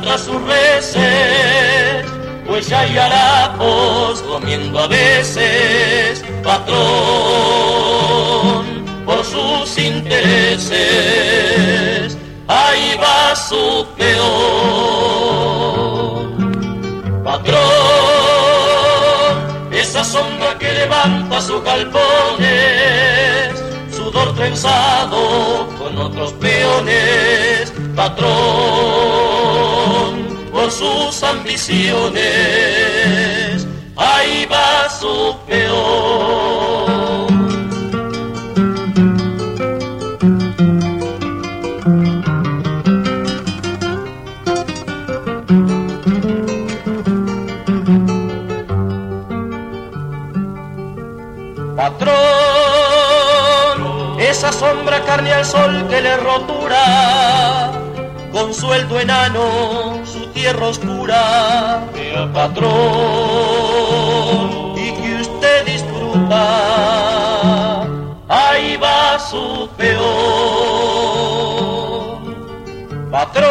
tras sus reces, huella y harapos comiendo a veces, patrón, por sus intereses, ahí va su peor. Patrón, esa sombra que levanta sus galpones, sudor trenzado con otros peones, patrón, por sus ambiciones, ahí va su peor. Patrón, esa sombra carne al sol que le rotura, con sueldo enano su tierra oscura, vea patrón, y que usted disfruta, ahí va su peor. Patrón.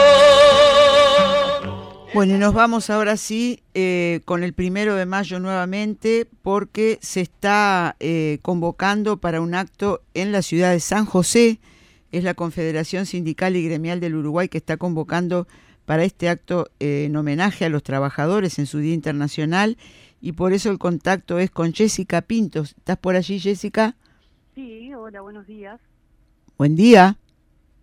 Bueno, y nos vamos ahora sí eh, con el primero de mayo nuevamente porque se está eh, convocando para un acto en la ciudad de San José. Es la Confederación Sindical y Gremial del Uruguay que está convocando para este acto eh, en homenaje a los trabajadores en su Día Internacional y por eso el contacto es con Jessica Pintos. ¿Estás por allí, Jessica? Sí, hola, buenos días. Buen día.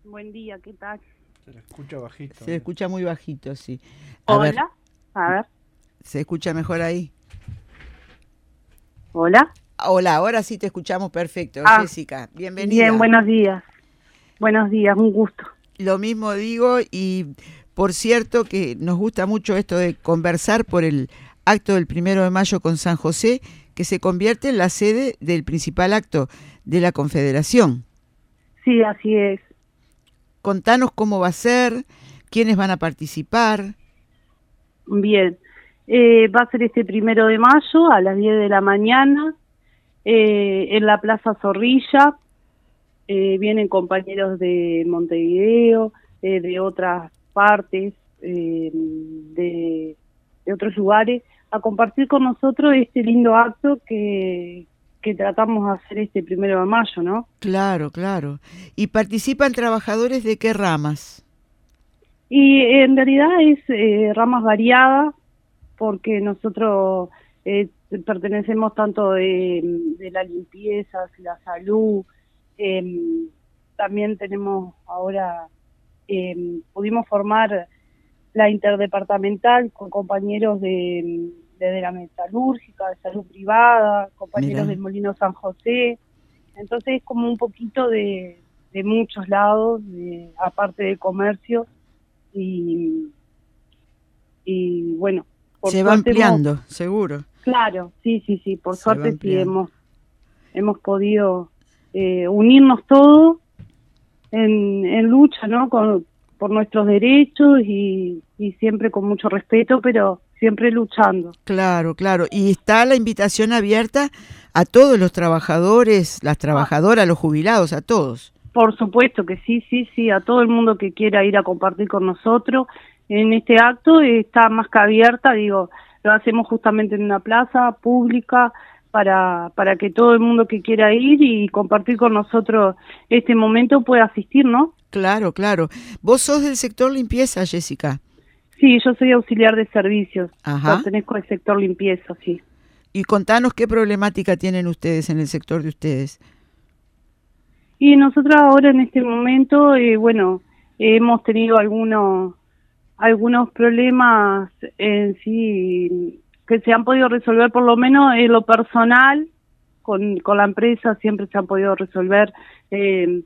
Buen día, ¿qué tal? Se le escucha bajito. Se escucha muy bajito, sí. A hola, ver, a ver, ¿se escucha mejor ahí? hola. Hola, ahora sí te escuchamos perfecto, Ah, Jessica. Bienvenida. Bien, buenos días. Buenos días, un gusto. Lo mismo digo y por cierto que nos gusta mucho esto de conversar por el acto del primero de mayo con San José, que se convierte en la sede del principal acto de la Confederación. Sí, así es. Contanos cómo va a ser, quiénes van a participar. Bien. Eh, va a ser este primero de mayo a las 10 de la mañana eh, en la Plaza Zorrilla. Eh, vienen compañeros de Montevideo, eh, de otras partes, eh, de, de otros lugares, a compartir con nosotros este lindo acto que, que tratamos de hacer este primero de mayo, ¿no? Claro, claro. ¿Y participan trabajadores de qué ramas? Y en realidad es eh, ramas variadas, porque nosotros eh, pertenecemos tanto de, de la limpieza, la salud, em, también tenemos ahora, em, pudimos formar la interdepartamental con compañeros de, de, la metalúrgica, de salud privada, compañeros del Molino San José, entonces es como un poquito de, de muchos lados, de, aparte de comercio, y, y bueno, por Se va hemos- ampliando, seguro. Claro, sí, sí, sí, por Se suerte sí hemos, hemos podido eh, unirnos todos en, en lucha, ¿no? Con, por nuestros derechos y, y siempre con mucho respeto, pero siempre luchando. Claro, claro. Y está la invitación abierta a todos los trabajadores, las trabajadoras, los jubilados, a todos. Por supuesto que sí, sí, sí, a todo el mundo que quiera ir a compartir con nosotros en este acto está más que abierta, digo, lo hacemos justamente en una plaza pública para, para que todo el mundo que quiera ir y compartir con nosotros este momento pueda asistir, ¿no? Claro, claro. Vos sos del sector limpieza, Jessica. Sí, yo soy auxiliar de servicios, Ajá. pertenezco al sector limpieza, sí. Y contanos qué problemática tienen ustedes en el sector de ustedes. Y nosotros ahora en este momento, eh, bueno, hemos tenido algunos algunos problemas en sí que se han podido resolver por lo menos en lo personal con, con la empresa siempre se han podido resolver eh,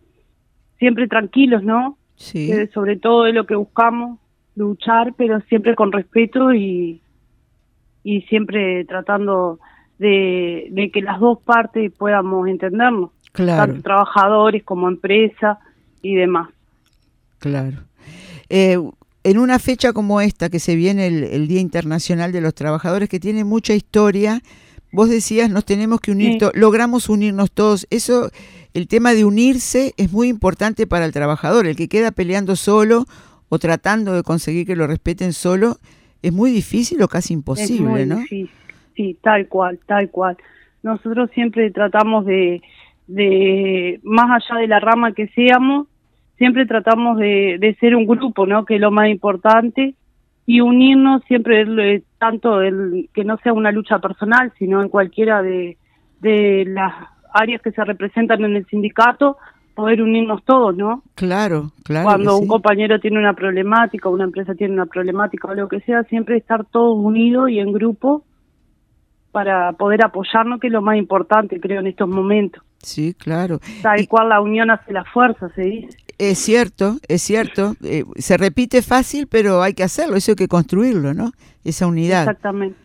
siempre tranquilos, ¿no? Sí. Que sobre todo es lo que buscamos, luchar, pero siempre con respeto y, y siempre tratando de, de que las dos partes podamos entendernos, Claro, tanto trabajadores como empresa y demás. claro. Eh, en una fecha como esta, que se viene el, el Día Internacional de los Trabajadores, que tiene mucha historia, vos decías, nos tenemos que unir, Sí. logramos unirnos todos. Eso, el tema de unirse es muy importante para el trabajador, el que queda peleando solo o tratando de conseguir que lo respeten solo, es muy difícil o casi imposible, es muy ¿no? Difícil. Sí, tal cual, tal cual. Nosotros siempre tratamos de, de, más allá de la rama que seamos, siempre tratamos de, de ser un grupo, ¿no? Que es lo más importante y unirnos siempre tanto el que no sea una lucha personal, sino en cualquiera de, de las áreas que se representan en el sindicato, poder unirnos todos, ¿no? Claro, claro. Cuando un compañero tiene una problemática, una empresa tiene una problemática o lo que sea, siempre estar todos unidos y en grupo para poder apoyarnos, que es lo más importante, creo, en estos momentos. Sí, claro. Tal cual la unión hace la fuerza, se dice. Es cierto, es cierto. Eh, se repite fácil, pero hay que hacerlo, eso hay que construirlo, ¿no? Esa unidad. Exactamente.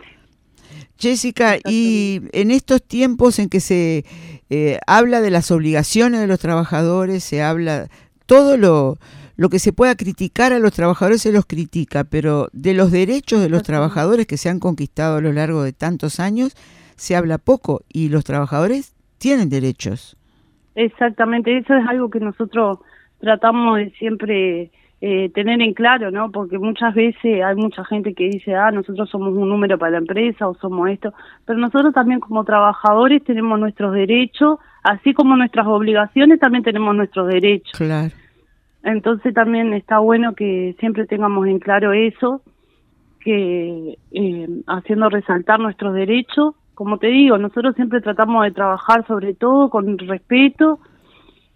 Jessica, y en estos tiempos en que se eh, habla de las obligaciones de los trabajadores, se habla todo lo, lo que se pueda criticar a los trabajadores se los critica, pero de los derechos de los trabajadores que se han conquistado a lo largo de tantos años se habla poco y los trabajadores tienen derechos. Exactamente, eso es algo que nosotros tratamos de siempre eh, tener en claro, ¿no? Porque muchas veces hay mucha gente que dice, ah, nosotros somos un número para la empresa o somos esto, pero nosotros también como trabajadores tenemos nuestros derechos, así como nuestras obligaciones, también tenemos nuestros derechos. Claro. Entonces también está bueno que siempre tengamos en claro eso, que eh, haciendo resaltar nuestros derechos, como te digo, nosotros siempre tratamos de trabajar sobre todo con respeto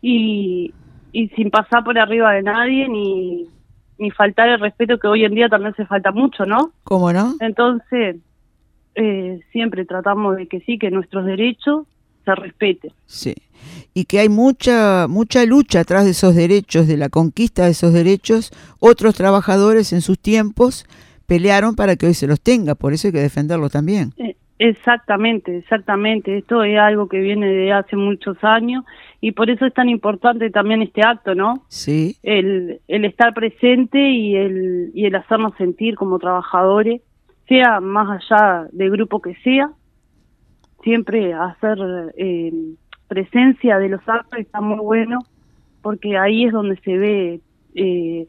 y, y sin pasar por arriba de nadie ni, ni faltar el respeto que hoy en día también se falta mucho, ¿no? ¿Cómo no? Entonces, eh, siempre tratamos de que sí, que nuestros derechos se respeten. Sí, y que hay mucha, mucha lucha atrás de esos derechos, de la conquista de esos derechos. Otros trabajadores en sus tiempos pelearon para que hoy se los tenga, por eso hay que defenderlo también. Eh, Exactamente, exactamente. Esto es algo que viene de hace muchos años y por eso es tan importante también este acto, ¿no? Sí. El, el estar presente y el, y el hacernos sentir como trabajadores, sea más allá del grupo que sea, siempre hacer eh, presencia de los actos está muy bueno porque ahí es donde se ve eh,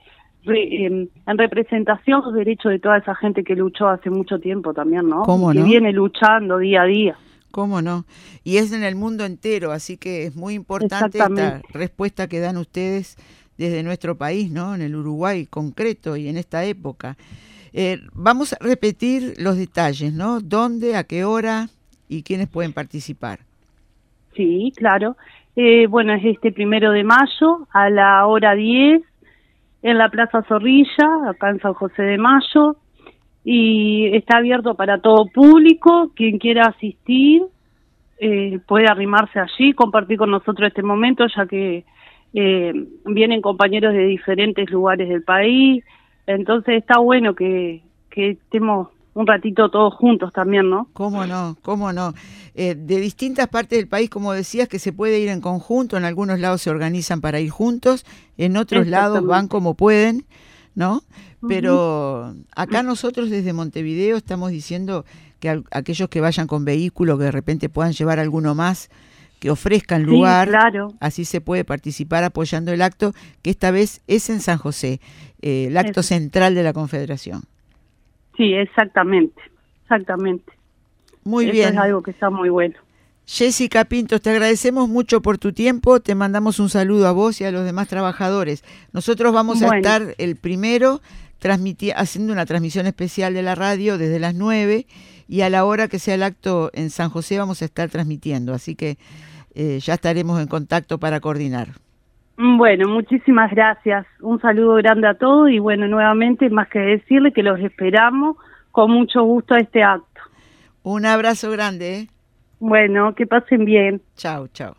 Em, en representación los derechos de toda esa gente que luchó hace mucho tiempo también, ¿no? ¿Cómo que viene luchando día a día. ¿Cómo no? Y es en el mundo entero, así que es muy importante esta respuesta que dan ustedes desde nuestro país, ¿no? En el Uruguay concreto y en esta época. Eh, vamos a repetir los detalles, ¿no? ¿Dónde, a qué hora y quiénes pueden participar? Sí, claro. Eh, bueno, es este primero de mayo a la hora 10 en la Plaza Zorrilla, acá en San José de Mayo, y está abierto para todo público, quien quiera asistir eh, puede arrimarse allí, compartir con nosotros este momento, ya que eh, vienen compañeros de diferentes lugares del país, entonces está bueno que, que estemos un ratito todos juntos también, ¿no? ¿Cómo no? ¿Cómo no? Eh, de distintas partes del país, como decías, que se puede ir en conjunto, en algunos lados se organizan para ir juntos, en otros lados van como pueden, ¿no? Pero acá nosotros desde Montevideo estamos diciendo que aquellos que vayan con vehículo, que de repente puedan llevar alguno más, que ofrezcan lugar, claro. así se puede participar apoyando el acto, que esta vez es en San José, eh, el acto central de la Confederación. Sí, exactamente, exactamente. Muy bien. Es algo que está muy bueno. Jessica Pintos, te agradecemos mucho por tu tiempo, te mandamos un saludo a vos y a los demás trabajadores. Nosotros vamos a estar el primero haciendo una transmisión especial de la radio desde las 9 y a la hora que sea el acto en San José vamos a estar transmitiendo, así que eh, ya estaremos en contacto para coordinar. Bueno, muchísimas gracias. Un saludo grande a todos y bueno, nuevamente más que decirle que los esperamos con mucho gusto a este acto. Un abrazo grande. ¿eh? Bueno, que pasen bien. Chao, chao.